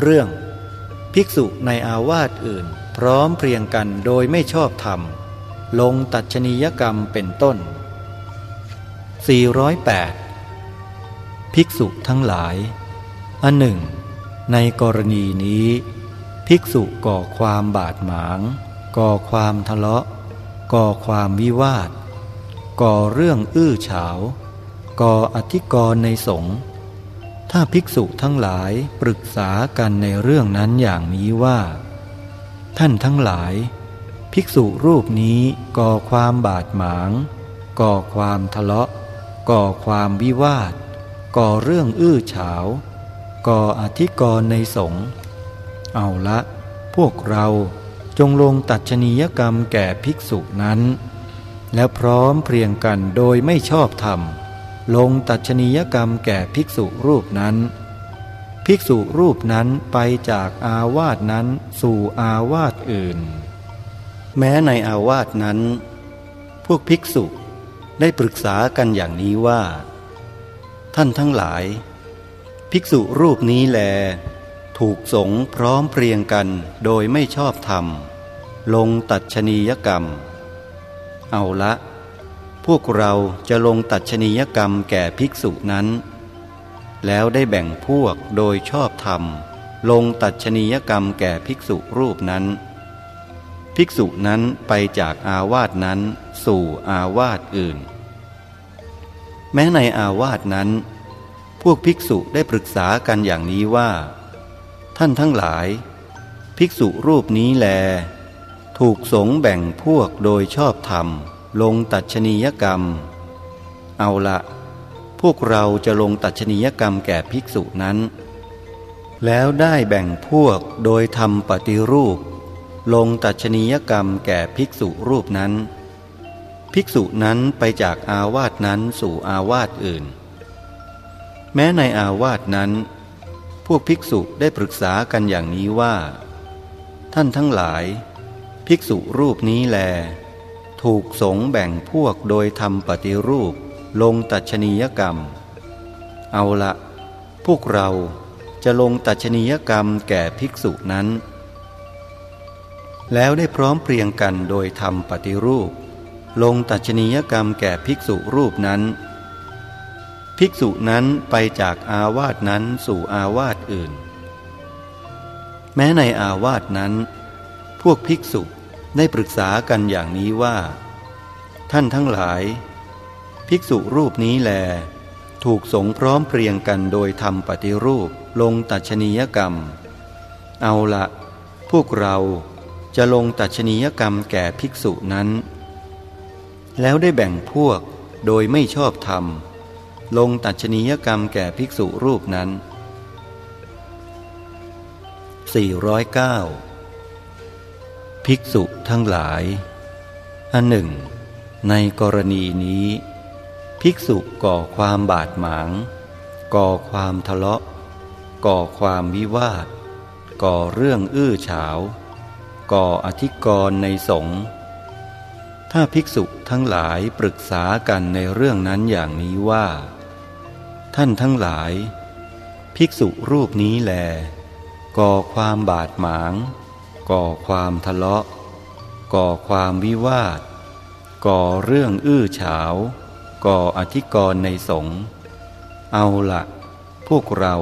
เรื่อง ภิกษุในอาวาสอื่น พร้อมเพรียงกันโดยไม่ชอบธรรม ลงตัดชนียกรรมเป็นต้น 408 ภิกษุทั้งหลาย อันหนึ่ง ในกรณีนี้ ภิกษุก่อความบาดหมาง ก่อความทะเลาะ ก่อความวิวาท ก่อเรื่องอื้อฉาว ก่ออธิกรณ์ในสงฆ์ ถ้าภิกษุทั้งหลายปรึกษากันในเรื่องนั้นอย่างนี้ว่า ท่านทั้งหลาย ภิกษุรูปนี้ก่อความบาดหมาง ก่อความทะเลาะ ก่อความวิวาท ก่อเรื่องอื้อฉาว ก่ออธิกรณ์ในสงฆ์เอาละ พวกเราจงลงตัดชนียกรรมแก่ภิกษุนั้น และพร้อมเพรียงกันโดยไม่ชอบธรรม ลงตัดชนียกรรมแก่ภิกษุรูปนั้น ภิกษุรูปนั้นไปจากอาวาสนั้นสู่อาวาสอื่น แม้ในอาวาสนั้น พวกภิกษุได้ปรึกษากันอย่างนี้ว่า ท่านทั้งหลาย ภิกษุรูปนี้แล ถูกสงพร้อมเพรียงกันโดยไม่ชอบธรรม ลงตัดชนียกรรม เอาละ พวกเราจะลงตัดชนียกรรมแก่ภิกษุนั้น แล้วได้แบ่งพวกโดยชอบธรรม ลงตัดชนียกรรมแก่ภิกษุรูปนั้น ภิกษุนั้นไปจากอาวาสนั้น สู่อาวาสอื่น แม้ในอาวาสนั้น พวกภิกษุได้ปรึกษากันอย่างนี้ว่า ท่านทั้งหลาย ภิกษุรูปนี้แล ถูกสงแบ่งพวกโดยชอบธรรม ลงตัดชนียกรรม เอาละพวกเราจะลงตัดชนียกรรมแก่ภิกษุนั้น แล้วได้แบ่งพวกโดยทำปฏิรูป ลงตัดชนียกรรมแก่ภิกษุรูปนั้น ภิกษุนั้นไปจากอาวาสนั้นสู่อาวาสอื่น แม้ในอาวาสนั้น พวกภิกษุได้ปรึกษากันอย่างนี้ว่า ท่านทั้งหลาย ภิกษุรูปนี้แล ถูกสงแบ่งพวกโดยทำปฏิรูป ลงตัชนียกรรม เอาละ พวกเราจะลงตัชนียกรรมแก่ภิกษุนั้น แล้วได้พร้อมเพรียงกันโดยทำปฏิรูป ลงตัชนียกรรมแก่ภิกษุรูปนั้น ภิกษุนั้นไปจากอาวาสนั้นสู่อาวาสอื่น แม้ในอาวาสนั้น พวกภิกษุ ได้ปรึกษากันอย่างนี้ว่า ท่านทั้งหลาย ภิกษุรูปนี้แล ถูกสงพร้อมเพรียงกันโดยทำปฏิรูปลงตัชนียกรรม เอาละพวกเราจะลงตัชนียกรรมแก่ภิกษุนั้น แล้วได้แบ่งพวกโดยไม่ชอบธรรม ลงตัชนียกรรมแก่ภิกษุรูปนั้น 409 ภิกษุทั้งหลาย อันหนึ่ง ในกรณีนี้ ภิกษุก่อความบาดหมาง ก่อความทะเลาะ ก่อความวิวาท ก่อเรื่องอื้อฉาว ก่ออธิกรณ์ในสงฆ์ถ้าภิกษุทั้งหลายปรึกษากันในเรื่องนั้นอย่างนี้ว่า ท่านทั้งหลาย ภิกษุรูปนี้แล ก่อความบาดหมาง ก่อความทะเลาะ ก่อความวิวาท ก่อเรื่องอื้อฉาว ก่ออธิกรณ์ในสงฆ์เอาละพวกเรา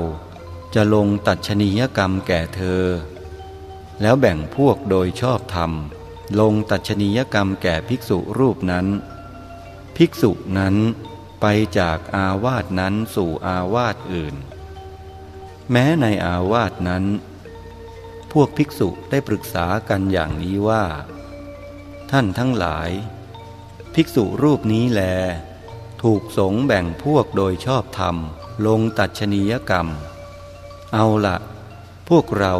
จะลงตัดชนียกรรมแก่เธอ แล้วแบ่งพวกโดยชอบธรรม ลงตัดชนียกรรมแก่ภิกษุรูปนั้น ภิกษุนั้นไปจากอาวาสนั้นสู่อาวาสอื่น แม้ในอาวาสนั้น พวกภิกษุได้ปรึกษากันอย่างนี้ว่า ท่านทั้งหลาย ภิกษุรูปนี้แล ถูกสงแบ่งพวกโดยชอบธรรม ลงตัดชนียกรรม เอาละพวกเรา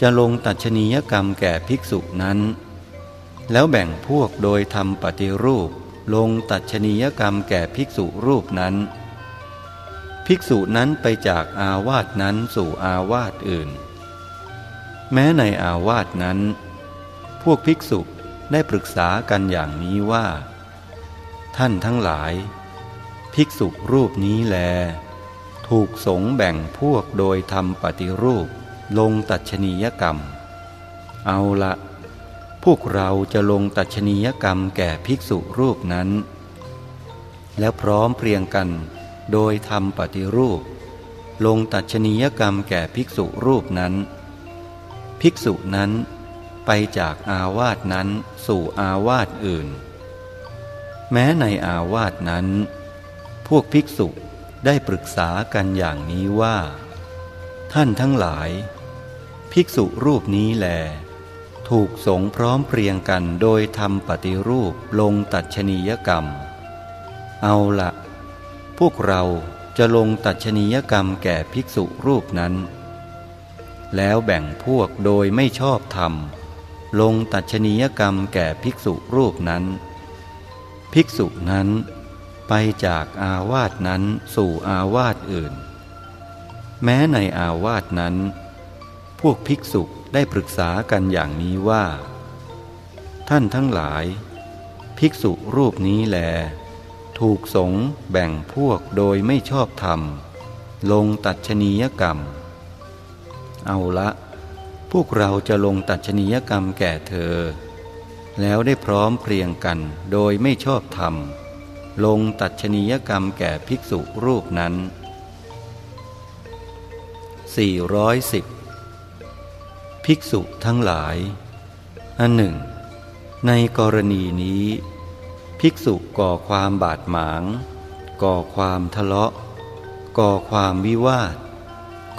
จะลงตัดชนียกรรมแก่ภิกษุนั้น แล้วแบ่งพวกโดยทำปฏิรูป ลงตัดชนียกรรมแก่ภิกษุรูปนั้น ภิกษุนั้นไปจากอาวาสนั้นสู่อาวาสอื่น แม้ในอาวาสนั้น พวกภิกษุได้ปรึกษากันอย่างนี้ว่า ท่านทั้งหลาย ภิกษุรูปนี้แล ถูกสงแบ่งพวกโดยทำปฏิรูปลงตัดชนียกรรม เอาละ พวกเราจะลงตัดชนียกรรมแก่ภิกษุรูปนั้น แล้วพร้อมเพรียงกันโดยทำปฏิรูป ลงตัดชนียกรรมแก่ภิกษุรูปนั้น ภิกษุนั้น ไปจากอาวาสนั้นสู่อาวาสอื่น แม้ในอาวาสนั้น พวกภิกษุได้ปรึกษากันอย่างนี้ว่า ท่านทั้งหลาย ภิกษุรูปนี้แล ถูกสงพร้อมเพรียงกันโดยทำปฏิรูปลงตัดชนียกรรม เอาละพวกเราจะลงตัดชนียกรรมแก่ภิกษุรูปนั้น แล้วแบ่งพวกโดยไม่ชอบธรรม ลงตัดชนียกรรมแก่ภิกษุรูปนั้น ภิกษุนั้นไปจากอาวาสนั้นสู่อาวาสอื่น แม้ในอาวาสนั้น พวกภิกษุได้ปรึกษากันอย่างนี้ว่า ท่านทั้งหลาย ภิกษุรูปนี้แล ถูกสงแบ่งพวกโดยไม่ชอบธรรม ลงตัดชนียกรรม เอาละ พวกเราจะลงตัดชนียกรรมแก่เธอ แล้วได้พร้อมเพรียงกันโดยไม่ชอบธรรม ลงตัดชนียกรรมแก่ภิกษุรูปนั้น 410 ภิกษุทั้งหลาย อันหนึ่ง ในกรณีนี้ ภิกษุก่อความบาดหมาง ก่อความทะเลาะ ก่อความวิวาท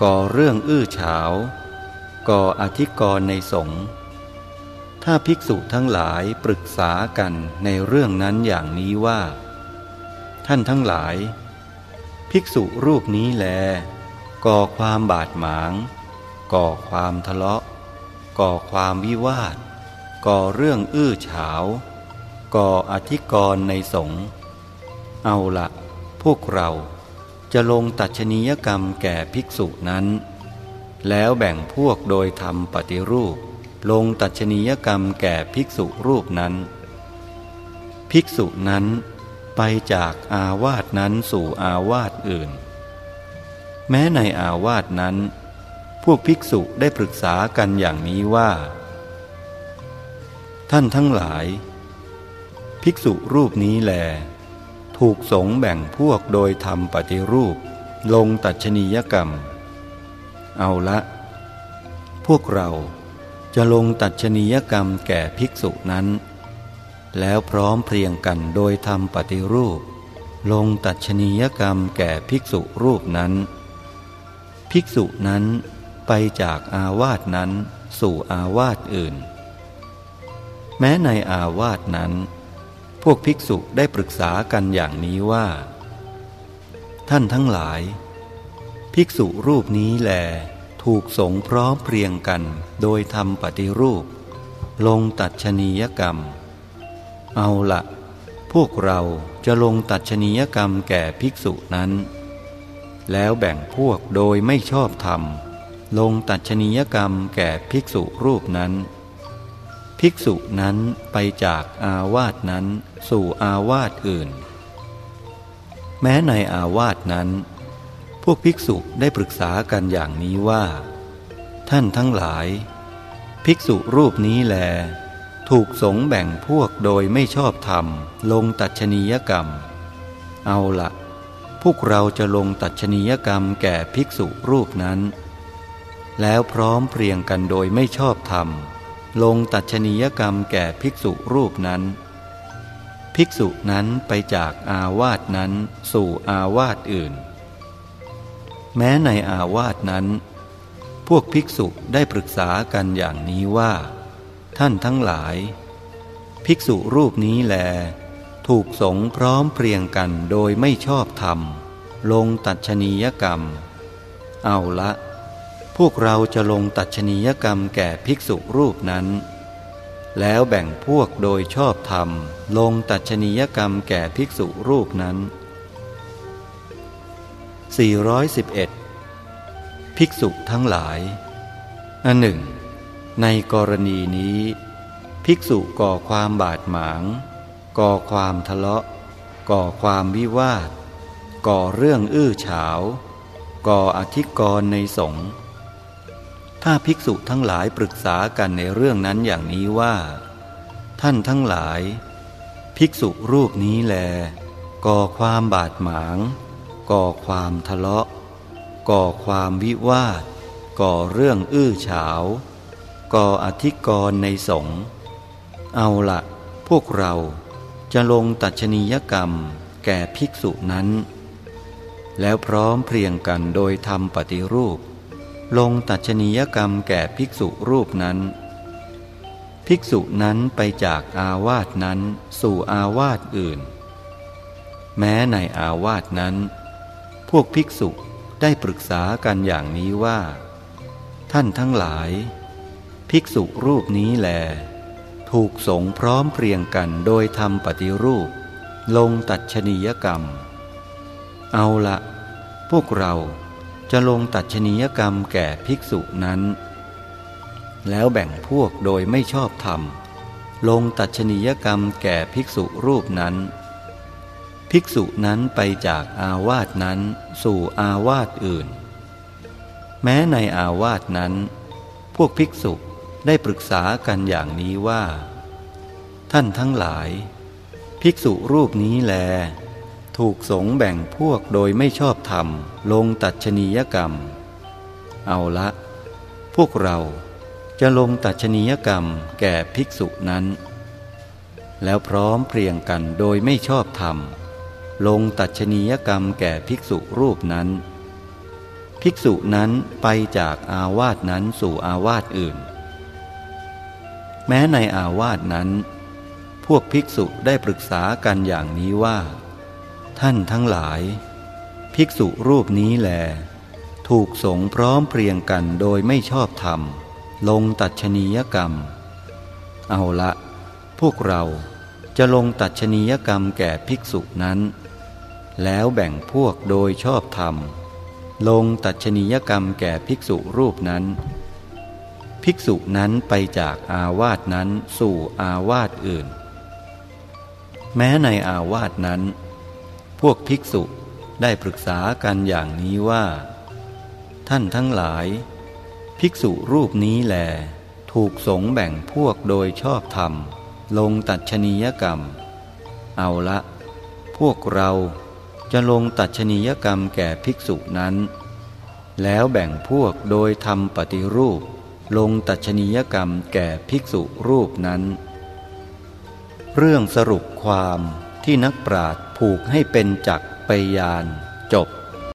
ก่อเรื่องอื้อฉาว ก่ออธิกรณ์ในสงฆ์ถ้าภิกษุทั้งหลายปรึกษากันในเรื่องนั้นอย่างนี้ว่า ท่านทั้งหลาย ภิกษุรูปนี้แล ก่อความบาดหมาง ก่อความทะเลาะ ก่อความวิวาท ก่อเรื่องอื้อฉาว ก่ออธิกรณ์ในสงฆ์เอาละพวกเรา จะลงตัดชนียกรรมแก่ภิกษุนั้น แล้วแบ่งพวกโดยทำปฏิรูป ลงตัดชนียกรรมแก่ภิกษุรูปนั้น ภิกษุนั้นไปจากอาวาสนั้นสู่อาวาสอื่น แม้ในอาวาสนั้น พวกภิกษุได้ปรึกษากันอย่างนี้ว่า ท่านทั้งหลาย ภิกษุรูปนี้แล ถูกสงแบ่งพวกโดยทำปฏิรูป ลงตัดชนียกรรม เอาละ พวกเราจะลงตัดชนียกรรมแก่ภิกษุนั้น แล้วพร้อมเพรียงกันโดยทำปฏิรูป ลงตัดชนียกรรมแก่ภิกษุรูปนั้น ภิกษุนั้นไปจากอาวาสนั้นสู่อาวาสอื่น แม้ในอาวาสนั้น พวกภิกษุได้ปรึกษากันอย่างนี้ว่า ท่านทั้งหลาย ภิกษุรูปนี้แล ถูกสงพร้อมเพรียงกัน โดยทำปฏิรูป ลงตัดชนียกรรม เอาละพวกเราจะลงตัดชนียกรรมแก่ภิกษุนั้น แล้วแบ่งพวกโดยไม่ชอบธรรม ลงตัดชนียกรรมแก่ภิกษุรูปนั้น ภิกษุนั้นไปจากอาวาสนั้นสู่อาวาสอื่น แม้ในอาวาสนั้น พวกภิกษุได้ปรึกษากันอย่างนี้ว่า ท่านทั้งหลาย ภิกษุรูปนี้แล ถูกสงแบ่งพวกโดยไม่ชอบธรรม ลงตัดชนียกรรม เอาละพวกเราจะลงตัดชนียกรรมแก่ภิกษุรูปนั้น แล้วพร้อมเพรียงกันโดยไม่ชอบธรรม ลงตัดชนียกรรมแก่ภิกษุรูปนั้น ภิกษุนั้นไปจากอาวาสนั้นสู่อาวาสอื่น แม้ในอาวาสนั้น พวกภิกษุได้ปรึกษากันอย่างนี้ว่า ท่านทั้งหลาย ภิกษุรูปนี้แล ถูกสงพร้อมเพรียงกันโดยไม่ชอบธรรม ลงตัดชนียกรรม เอาละ พวกเราจะลงตัดชนียกรรมแก่ภิกษุรูปนั้น แล้วแบ่งพวกโดยชอบธรรม ลงตัดชนียกรรมแก่ภิกษุรูปนั้น 411 ภิกษุทั้งหลาย อันหนึ่ง ในกรณีนี้ ภิกษุก่อความบาดหมาง ก่อความทะเลาะ ก่อความวิวาท ก่อเรื่องอื้อฉาว ก่ออธิกรณ์ในสงฆ์ ถ้าภิกษุทั้งหลายปรึกษากันในเรื่องนั้นอย่างนี้ว่า ท่านทั้งหลาย ภิกษุรูปนี้แล ก่อความบาดหมาง ก่อความทะเลาะ ก่อความวิวาท ก่อเรื่องอื้อฉาว ก่ออธิกรณ์ในสงฆ์เอาละพวกเราจะลงตัชนียกรรมแก่ภิกษุนั้น แล้วพร้อมเพรียงกันโดยทำปฏิรูป ลงตัชนียกรรมแก่ภิกษุรูปนั้น ภิกษุนั้นไปจากอาวาสนั้นสู่อาวาสอื่น แม้ในอาวาสนั้น พวกภิกษุได้ปรึกษากันอย่างนี้ว่า ท่านทั้งหลาย ภิกษุรูปนี้แล ถูกสงพร้อมเพรียงกันโดยทำปฏิรูป ลงตัดชนียกรรม เอาละพวกเรา จะลงตัดชนียกรรมแก่ภิกษุนั้น แล้วแบ่งพวกโดยไม่ชอบธรรม ลงตัดชนียกรรมแก่ภิกษุรูปนั้น ภิกษุนั้นไปจากอาวาสนั้นสู่อาวาสอื่น แม้ในอาวาสนั้น พวกภิกษุได้ปรึกษากันอย่างนี้ว่า ท่านทั้งหลาย ภิกษุรูปนี้แล ถูกสงแบ่งพวกโดยไม่ชอบธรรม ลงตัดชนียกรรม เอาละ พวกเราจะลงตัดชนียกรรมแก่ภิกษุนั้น แล้วพร้อมเพรียงกันโดยไม่ชอบธรรม ลงตัดชนียกรรมแก่ภิกษุรูปนั้น ภิกษุนั้นไปจากอาวาสนั้นสู่อาวาสอื่น แม้ในอาวาสนั้น พวกภิกษุได้ปรึกษากันอย่างนี้ว่า ท่านทั้งหลาย ภิกษุรูปนี้แล ถูกสงพร้อมเพรียงกันโดยไม่ชอบธรรม ลงตัดชนียกรรม เอาละ พวกเราจะลงตัดชนียกรรมแก่ภิกษุนั้น แล้วแบ่งพวกโดยชอบธรรม ลงตัดชนียกรรมแก่ภิกษุรูปนั้น ภิกษุนั้นไปจากอาวาสนั้นสู่อาวาสอื่น แม้ในอาวาสนั้น พวกภิกษุได้ปรึกษากันอย่างนี้ว่า ท่านทั้งหลาย ภิกษุรูปนี้แหลถูกสงแบ่งพวกโดยชอบธรรม ลงตัดชนียกรรม เอาละ พวกเราจะลงตัดชนียกรรมแก่ภิกษุนั้น แล้วแบ่งพวกโดยทำปฏิรูป ลงตัดชนียกรรมแก่ภิกษุรูปนั้น เรื่องสรุปความ ที่นักปราชญ์ผูกให้เป็นจักไปยาน จบ